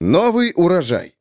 Новый урожай.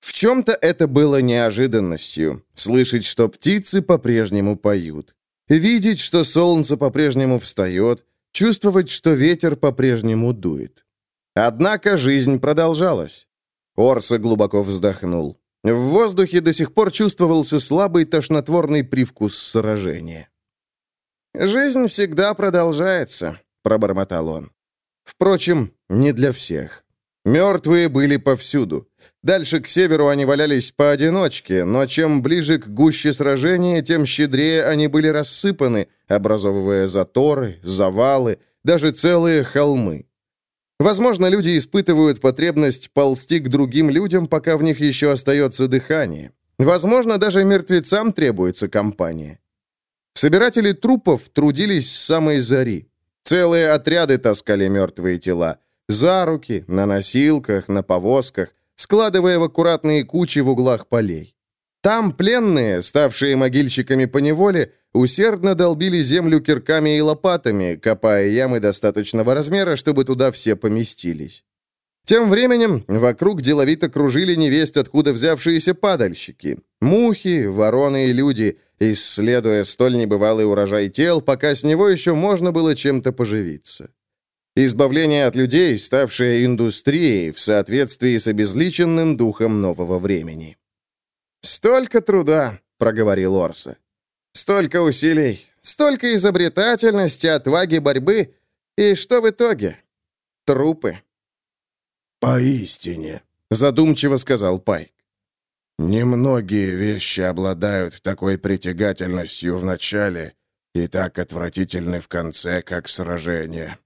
В чем-то это было неожиданностью — слышать, что птицы по-прежнему поют, видеть, что солнце по-прежнему встает, чувствовать, что ветер по-прежнему дует. Однако жизнь продолжалась. Орса глубоко вздохнул. В воздухе до сих пор чувствовался слабый тошнотворный привкус сражения. «Жизнь всегда продолжается», — пробормотал он. Впрочем, не для всех. Мертвые были повсюду. Дальше к северу они валялись поодиночке, но чем ближе к гуще сражения, тем щедрее они были рассыпаны, образовывая заторы, завалы, даже целые холмы. Возможно, люди испытывают потребность ползти к другим людям, пока в них еще остается дыхание. Возможно, даже мертвецам требуется компания. Собиратели трупов трудились с самой зари. Целые отряды таскали мертвые тела. За руки, на носилках, на повозках, складывая в аккуратные кучи в углах полей. Там пленные, ставшие могильщиками по неволе, усердно долбили землю кирками и лопатами, копая ямы достаточного размера, чтобы туда все поместились. Тем временем вокруг деловито кружили невесть, откуда взявшиеся падальщики. Мухи, вороны и люди, исследуя столь небывалый урожай тел, пока с него еще можно было чем-то поживиться. Избавление от людей, ставшее индустрией в соответствии с обезличенным духом нового времени. «Столько труда», — проговорил Орса. «Столько усилий, столько изобретательности, отваги, борьбы. И что в итоге? Трупы». «Поистине», — задумчиво сказал Пайк. «Немногие вещи обладают такой притягательностью в начале и так отвратительны в конце, как сражение».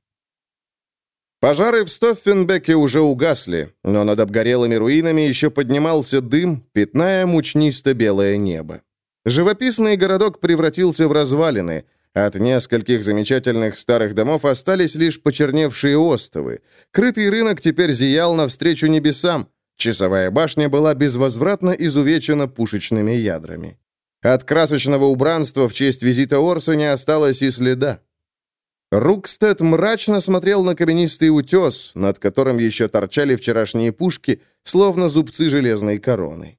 Пожары в Стоффенбеке уже угасли, но над обгорелыми руинами еще поднимался дым, пятная мучнисто-белое небо. Живописный городок превратился в развалины, от нескольких замечательных старых домов остались лишь почерневшие остовы. Крытый рынок теперь зиял навстречу небесам. Часовая башня была безвозвратно изувечена пушечными ядрами. От красочного убранства в честь визита Орса не осталось и следа. Рукстед мрачно смотрел на каменистый утес, над которым еще торчали вчерашние пушки, словно зубцы железной короны.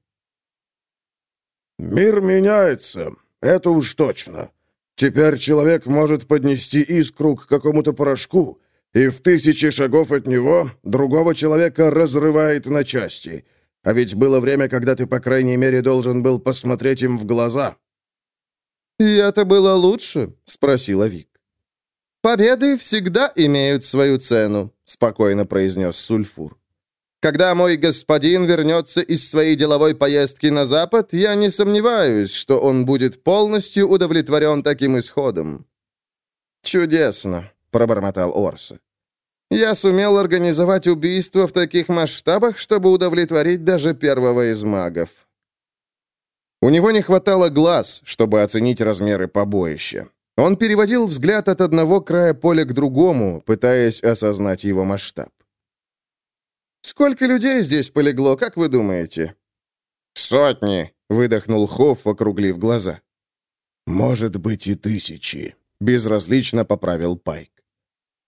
«Мир меняется, это уж точно. Теперь человек может поднести искру к какому-то порошку, и в тысячи шагов от него другого человека разрывает на части. А ведь было время, когда ты, по крайней мере, должен был посмотреть им в глаза». «И это было лучше?» — спросила Вик. «Победы всегда имеют свою цену», — спокойно произнес Сульфур. Когда мой господин вернется из своей деловой поездки на Запад, я не сомневаюсь, что он будет полностью удовлетворен таким исходом». «Чудесно», — пробормотал Орса. «Я сумел организовать убийство в таких масштабах, чтобы удовлетворить даже первого из магов». У него не хватало глаз, чтобы оценить размеры побоища. Он переводил взгляд от одного края поля к другому, пытаясь осознать его масштаб. Сколько людей здесь полегло, как вы думаете?» «Сотни», — выдохнул Хофф, округлив глаза. «Может быть и тысячи», — безразлично поправил Пайк.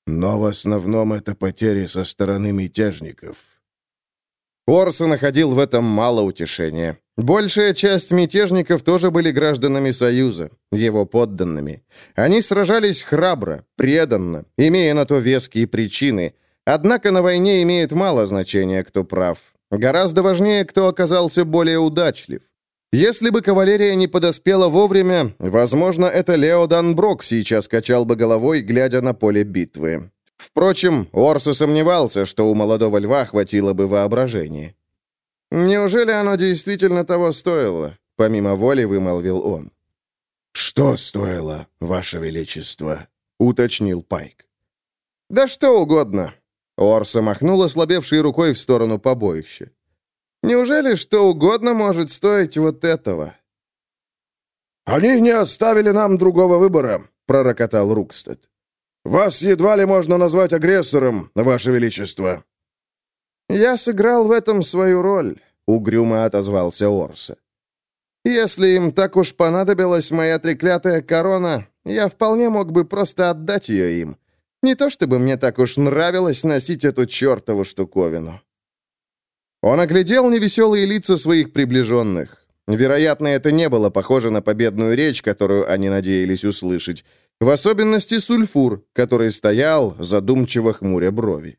«Но в основном это потери со стороны мятежников». Орса находил в этом мало утешения. Большая часть мятежников тоже были гражданами Союза, его подданными. Они сражались храбро, преданно, имея на то веские причины — Однако на войне имеет мало значения, кто прав. Гораздо важнее, кто оказался более удачлив. Если бы кавалерия не подоспела вовремя, возможно, это Лео Данброк сейчас качал бы головой, глядя на поле битвы. Впрочем, Орса сомневался, что у молодого льва хватило бы воображения. «Неужели оно действительно того стоило?» — помимо воли вымолвил он. «Что стоило, Ваше Величество?» — уточнил Пайк. «Да что угодно. Орса махнул ослабевшей рукой в сторону побоища. «Неужели что угодно может стоить вот этого?» «Они не оставили нам другого выбора», — пророкотал Рукстед. «Вас едва ли можно назвать агрессором, Ваше Величество». «Я сыграл в этом свою роль», — угрюмо отозвался Орса. «Если им так уж понадобилась моя треклятая корона, я вполне мог бы просто отдать ее им. Не то чтобы мне так уж нравилось носить эту чертову штуковину. Он оглядел невеселые лица своих приближенных. Вероятно, это не было похоже на победную речь, которую они надеялись услышать. В особенности сульфур, который стоял, задумчиво хмуря брови.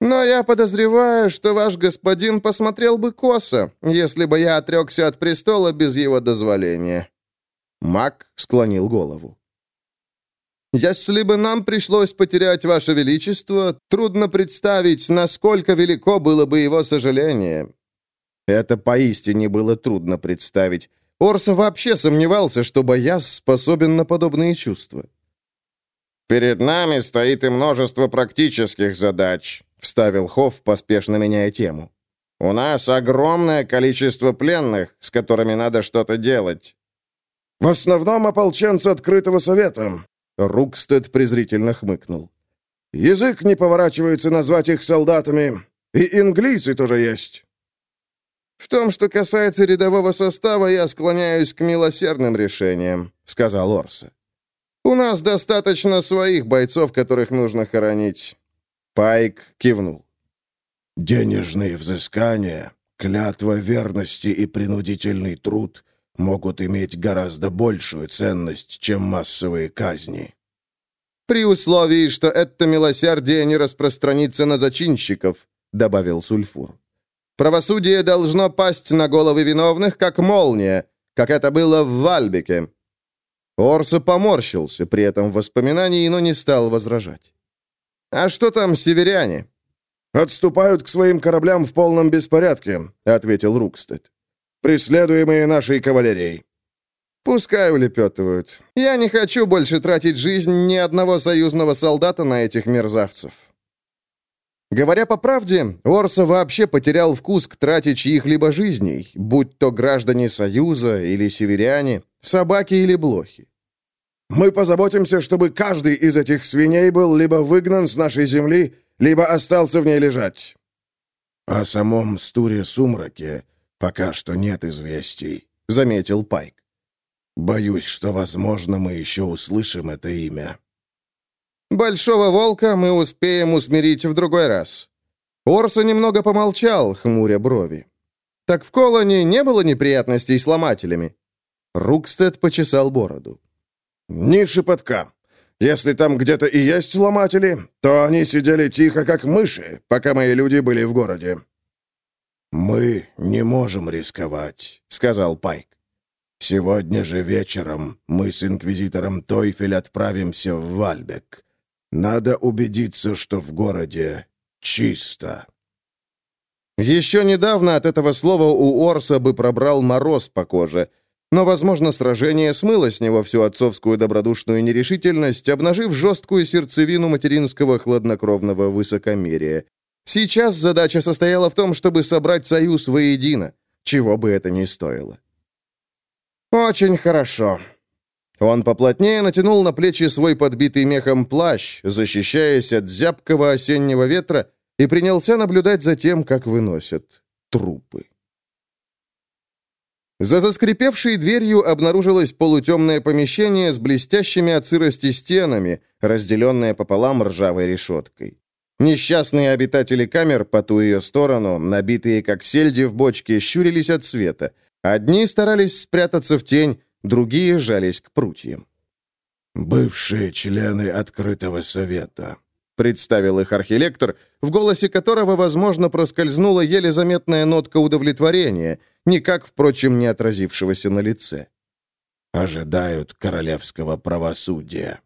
«Но я подозреваю, что ваш господин посмотрел бы косо, если бы я отрекся от престола без его дозволения». Мак склонил голову. «Если бы нам пришлось потерять ваше величество, трудно представить, насколько велико было бы его сожаление». Это поистине было трудно представить. Орса вообще сомневался, что Бояс способен на подобные чувства. «Перед нами стоит и множество практических задач», — вставил Хофф, поспешно меняя тему. «У нас огромное количество пленных, с которыми надо что-то делать». «В основном ополченцы Открытого Совета», — Рукстед презрительно хмыкнул. «Язык не поворачивается назвать их солдатами, и инглийцы тоже есть». «В том, что касается рядового состава, я склоняюсь к милосердным решениям», — сказал Орса. «У нас достаточно своих бойцов, которых нужно хоронить». Пайк кивнул. «Денежные взыскания, клятва верности и принудительный труд могут иметь гораздо большую ценность, чем массовые казни». «При условии, что это милосердие не распространится на зачинщиков», — добавил Сульфур. Правосудие должно пасть на головы виновных, как молния, как это было в Вальбике». Орса поморщился при этом воспоминании, но не стал возражать. «А что там северяне?» «Отступают к своим кораблям в полном беспорядке», — ответил Рукстед. «Преследуемые нашей кавалерией». «Пускай улепетывают. Я не хочу больше тратить жизнь ни одного союзного солдата на этих мерзавцев». Говоря по правде, Орса вообще потерял вкус к трате чьих-либо жизней, будь то граждане Союза или северяне, собаки или блохи. «Мы позаботимся, чтобы каждый из этих свиней был либо выгнан с нашей земли, либо остался в ней лежать». «О самом Стуре-Сумраке пока что нет известий», — заметил Пайк. «Боюсь, что, возможно, мы еще услышим это имя». Большого волка мы успеем усмирить в другой раз». Орса немного помолчал, хмуря брови. «Так в Колоне не было неприятностей с ломателями?» Рукстед почесал бороду. «Ни шепотка. Если там где-то и есть ломатели, то они сидели тихо, как мыши, пока мои люди были в городе». «Мы не можем рисковать», — сказал Пайк. «Сегодня же вечером мы с инквизитором Тойфель отправимся в Вальбек. Надо убедиться, что в городе чисто. Еще недавно от этого слова у Орса бы пробрал мороз по коже, но, возможно, сражение смыло с него всю отцовскую добродушную нерешительность, обнажив жесткую сердцевину материнского хладнокровного высокомерия. Сейчас задача состояла в том, чтобы собрать союз воедино, чего бы это ни стоило. «Очень хорошо», он поплотнее натянул на плечи свой подбитый мехом плащ, защищаясь от зябкого осеннего ветра, и принялся наблюдать за тем, как выносят трупы. За заскрипевшей дверью обнаружилось полутемное помещение с блестящими от сырости стенами, разделенное пополам ржавой решеткой. Несчастные обитатели камер по ту ее сторону, набитые как сельди в бочке, щурились от света. Одни старались спрятаться в тень, другие жались к прутьям. «Бывшие члены Открытого Совета», — представил их архилектор, в голосе которого, возможно, проскользнула еле заметная нотка удовлетворения, никак, впрочем, не отразившегося на лице. «Ожидают королевского правосудия».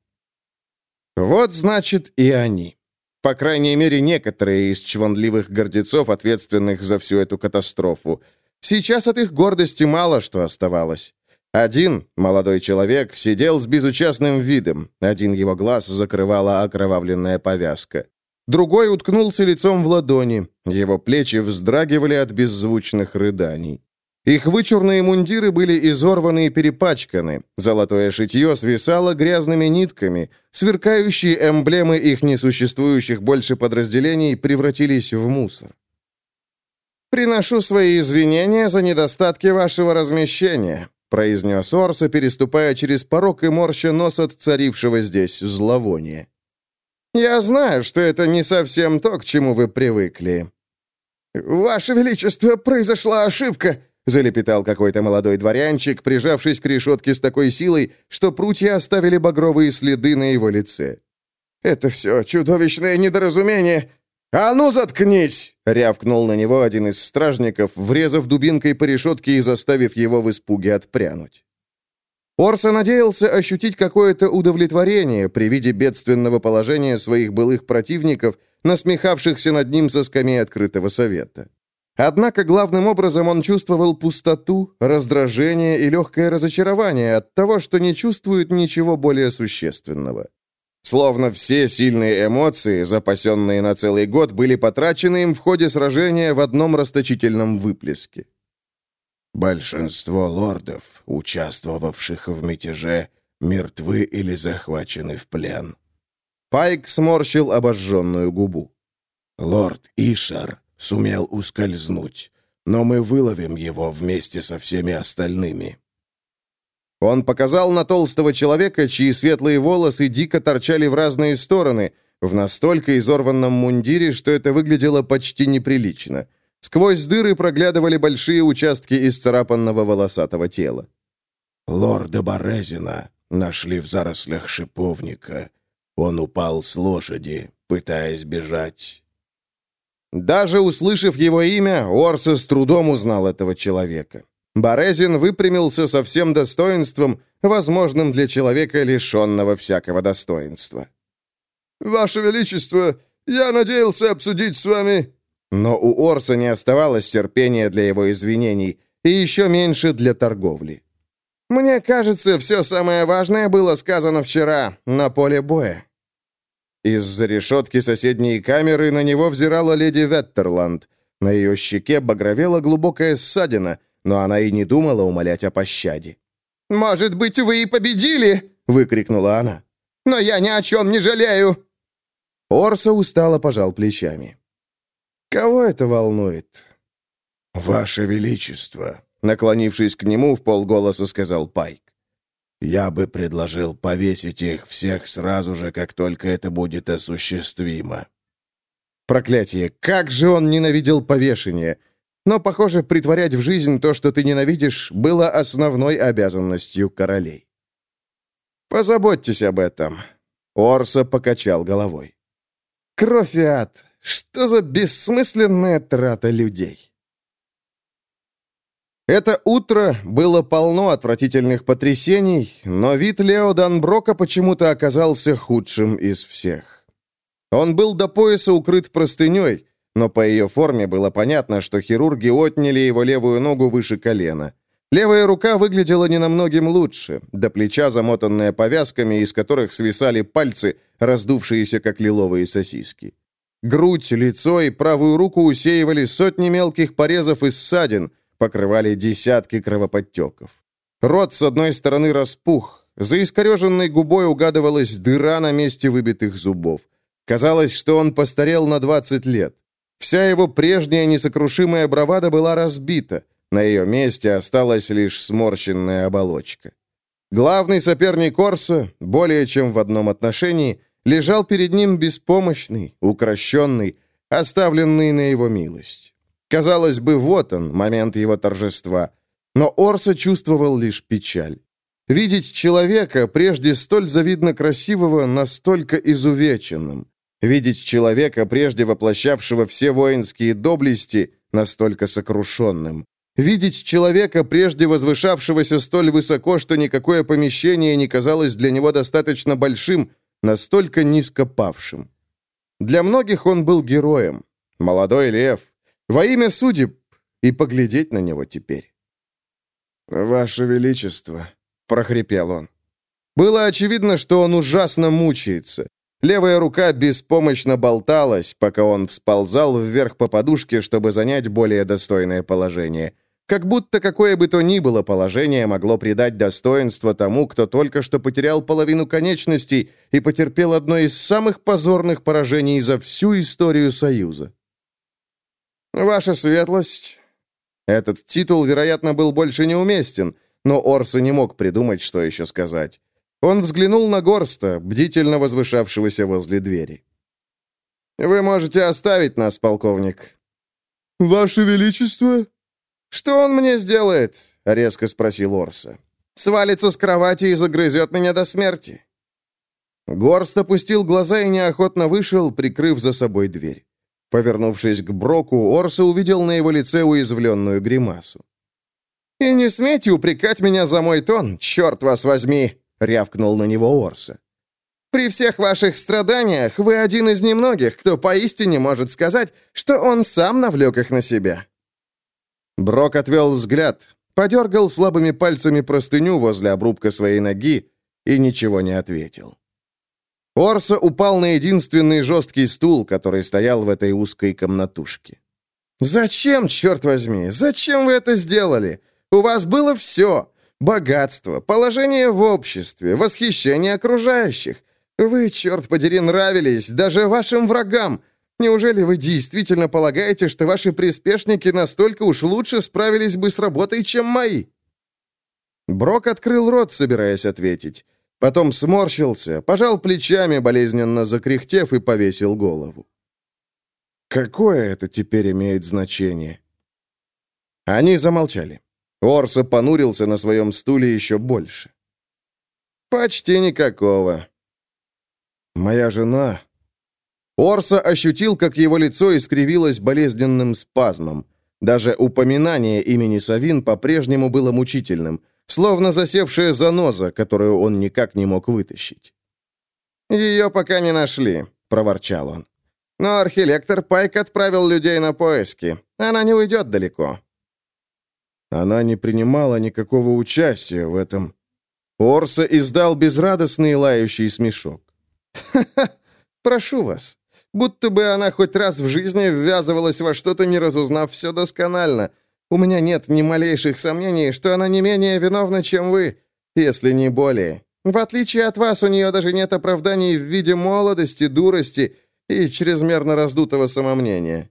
Вот, значит, и они. По крайней мере, некоторые из чванливых гордецов, ответственных за всю эту катастрофу. Сейчас от их гордости мало что оставалось. Один, молодой человек, сидел с безучастным видом. Один его глаз закрывала окровавленная повязка. Другой уткнулся лицом в ладони. Его плечи вздрагивали от беззвучных рыданий. Их вычурные мундиры были изорваны и перепачканы. Золотое шитье свисало грязными нитками. Сверкающие эмблемы их несуществующих больше подразделений превратились в мусор. «Приношу свои извинения за недостатки вашего размещения», произнес Орса, переступая через порог и морща нос от царившего здесь зловония. «Я знаю, что это не совсем то, к чему вы привыкли». «Ваше Величество, произошла ошибка», — залепетал какой-то молодой дворянчик, прижавшись к решетке с такой силой, что прутья оставили багровые следы на его лице. «Это все чудовищное недоразумение. А ну, заткнись!» — рявкнул на него один из стражников, врезав дубинкой по решетке и заставив его в испуге отпрянуть. Орса надеялся ощутить какое-то удовлетворение при виде бедственного положения своих былых противников, насмехавшихся над ним со скамей открытого совета. Однако главным образом он чувствовал пустоту, раздражение и легкое разочарование от того, что не чувствует ничего более существенного. Словно все сильные эмоции, запасенные на целый год, были потрачены им в ходе сражения в одном расточительном выплеске. «Большинство лордов, участвовавших в мятеже, мертвы или захвачены в плен». Пайк сморщил обожженную губу. «Лорд Ишар сумел ускользнуть, но мы выловим его вместе со всеми остальными». Он показал на толстого человека, чьи светлые волосы дико торчали в разные стороны, в настолько изорванном мундире, что это выглядело почти неприлично. Сквозь дыры проглядывали большие участки исцарапанного волосатого тела. «Лорда Борезина нашли в зарослях шиповника. Он упал с лошади, пытаясь бежать. Даже услышав его имя, Орса с трудом узнал этого человека. Борезин выпрямился со всем достоинством, возможным для человека, лишенного всякого достоинства. «Ваше Величество, я надеялся обсудить с вами...» Но у Орса не оставалось терпения для его извинений, и еще меньше для торговли. «Мне кажется, все самое важное было сказано вчера на поле боя», из-за решетки соседней камеры на него взирала леди Веттерланд. На ее щеке багровела глубокая ссадина, но она и не думала умолять о пощаде. «Может быть, вы и победили!» — выкрикнула она. «Но я ни о чем не жалею!» Орса устало пожал плечами. «Кого это волнует?» «Ваше Величество!» Наклонившись к нему, в полголоса сказал Пайк. Я бы предложил повесить их всех сразу же, как только это будет осуществимо. Проклятие, как же он ненавидел повешение! Но, похоже, притворять в жизнь то, что ты ненавидишь, было основной обязанностью королей. Позаботьтесь об этом. Орса покачал головой. Кровь и ад. Что за бессмысленная трата людей? Это утро было полно отвратительных потрясений, но вид Лео Данброка почему-то оказался худшим из всех. Он был до пояса укрыт простыней, но по ее форме было понятно, что хирурги отняли его левую ногу выше колена. Левая рука выглядела ненамногим лучше, до плеча замотанная повязками, из которых свисали пальцы, раздувшиеся как лиловые сосиски. Грудь, лицо и правую руку усеивали сотни мелких порезов и ссадин, покрывали десятки кровоподтеков. Рот с одной стороны распух, за искореженной губой угадывалась дыра на месте выбитых зубов. Казалось, что он постарел на 20 лет. Вся его прежняя несокрушимая бравада была разбита, на ее месте осталась лишь сморщенная оболочка. Главный соперник Корса, более чем в одном отношении, лежал перед ним беспомощный, укращенный, оставленный на его милость. Казалось бы, вот он, момент его торжества. Но Орса чувствовал лишь печаль. Видеть человека, прежде столь завидно красивого, настолько изувеченным. Видеть человека, прежде воплощавшего все воинские доблести, настолько сокрушенным. Видеть человека, прежде возвышавшегося столь высоко, что никакое помещение не казалось для него достаточно большим, настолько низко павшим. Для многих он был героем. Молодой лев, во имя судеб и поглядеть на него теперь. «Ваше Величество», — прохрипел он. Было очевидно, что он ужасно мучается. Левая рука беспомощно болталась, пока он всползал вверх по подушке, чтобы занять более достойное положение. Как будто какое бы то ни было положение могло придать достоинство тому, кто только что потерял половину конечностей и потерпел одно из самых позорных поражений за всю историю Союза. «Ваша светлость...» Этот титул, вероятно, был больше неуместен, но Орса не мог придумать, что еще сказать. Он взглянул на Горста, бдительно возвышавшегося возле двери. «Вы можете оставить нас, полковник». «Ваше Величество?» «Что он мне сделает?» — резко спросил Орса. «Свалится с кровати и загрызет меня до смерти». Горст опустил глаза и неохотно вышел, прикрыв за собой дверь. Повернувшись к Броку, Орса увидел на его лице уязвленную гримасу. «И не смейте упрекать меня за мой тон, черт вас возьми!» — рявкнул на него Орса. «При всех ваших страданиях вы один из немногих, кто поистине может сказать, что он сам навлек их на себя». Брок отвел взгляд, подергал слабыми пальцами простыню возле обрубка своей ноги и ничего не ответил. Орса упал на единственный жесткий стул, который стоял в этой узкой комнатушке. «Зачем, черт возьми, зачем вы это сделали? У вас было все. Богатство, положение в обществе, восхищение окружающих. Вы, черт подери, нравились даже вашим врагам. Неужели вы действительно полагаете, что ваши приспешники настолько уж лучше справились бы с работой, чем мои?» Брок открыл рот, собираясь ответить. Потом сморщился, пожал плечами, болезненно закряхтев, и повесил голову. «Какое это теперь имеет значение?» Они замолчали. Орса понурился на своем стуле еще больше. «Почти никакого». «Моя жена...» Орса ощутил, как его лицо искривилось болезненным спазмом. Даже упоминание имени Савин по-прежнему было мучительным, словно засевшая заноза, которую он никак не мог вытащить. «Ее пока не нашли», — проворчал он. «Но архилектор Пайк отправил людей на поиски. Она не уйдет далеко. Она не принимала никакого участия в этом. Орса издал безрадостный лающий смешок. «Ха-ха! Прошу вас. Будто бы она хоть раз в жизни ввязывалась во что-то, не разузнав все досконально. У меня нет ни малейших сомнений, что она не менее виновна, чем вы, если не более. В отличие от вас, у нее даже нет оправданий в виде молодости, дурости и чрезмерно раздутого самомнения.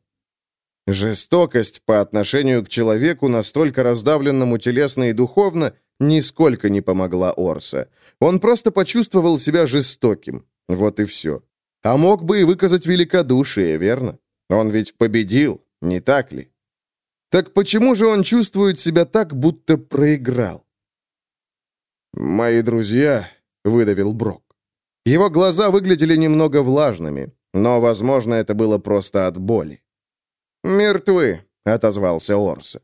Жестокость по отношению к человеку, настолько раздавленному телесно и духовно, нисколько не помогла Орса. Он просто почувствовал себя жестоким. Вот и все. А мог бы и выказать великодушие, верно? Он ведь победил, не так ли? Так почему же он чувствует себя так, будто проиграл? «Мои друзья», — выдавил Брок. Его глаза выглядели немного влажными, но, возможно, это было просто от боли. «Мертвы», — отозвался Орса.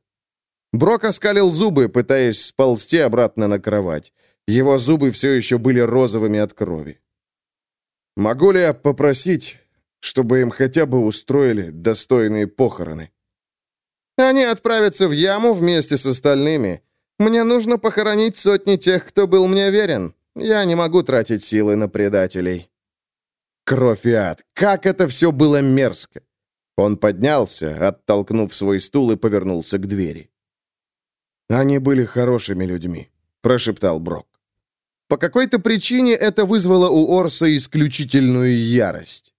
Брок оскалил зубы, пытаясь сползти обратно на кровать. Его зубы все еще были розовыми от крови. «Могу ли я попросить, чтобы им хотя бы устроили достойные похороны?» «Они отправятся в яму вместе с остальными. Мне нужно похоронить сотни тех, кто был мне верен. Я не могу тратить силы на предателей». Кровь и ад! Как это все было мерзко! Он поднялся, оттолкнув свой стул и повернулся к двери. «Они были хорошими людьми», — прошептал Брок. По какой-то причине это вызвало у Орса исключительную ярость.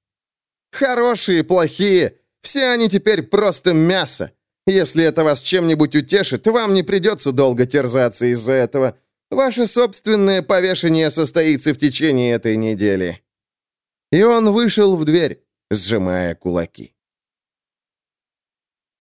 «Хорошие, плохие, все они теперь просто мясо. Если это вас чем-нибудь утешит, вам не придется долго терзаться из-за этого. Ваше собственное повешение состоится в течение этой недели». И он вышел в дверь, сжимая кулаки.